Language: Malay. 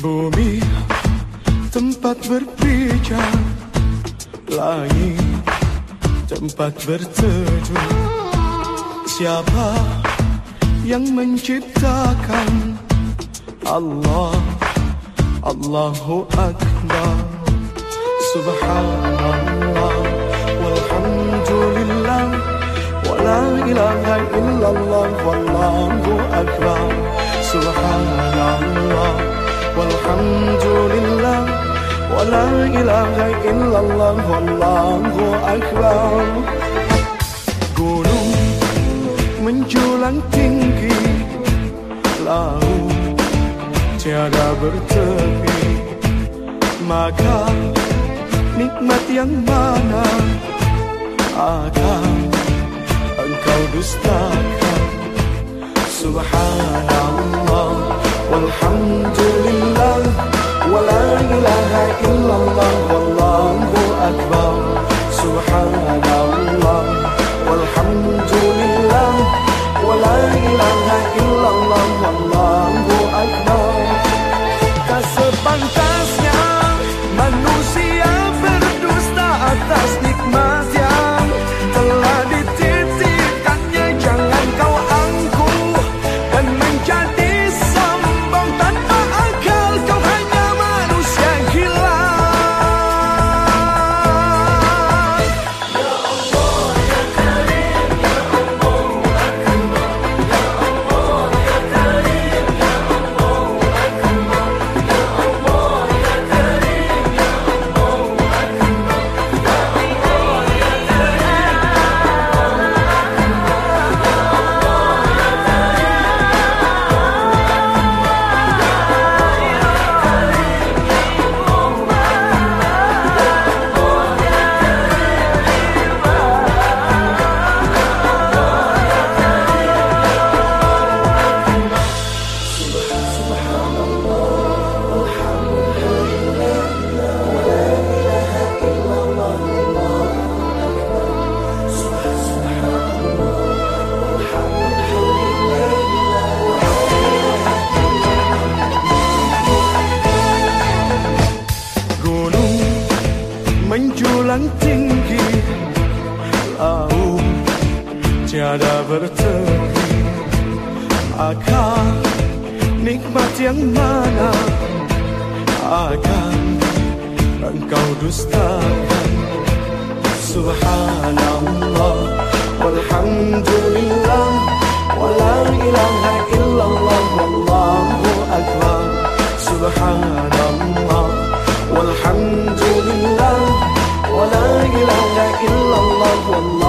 Bumi tempat berpijak Langit tempat berteduh. Siapa yang menciptakan Allah Allahu Akbar? Subhanallah Walhamdulillah Wa la ilaha illallah Wallahu Akbar Wa la ilaha illallah Wallahu Akbar. Gunung menjulang tinggi Laut tiada bertepi. Maka nikmat yang mana Akan engkau dustakan tiada bertepi Akan nikmat yang mana? Akan engkau dustakan? Subhanallah. Walhamdulillah. Wa la ilaha illallah. Wallahu akbar. Subhanallah. Walhamdulillah. Wa la ilaha illallah. Wallahu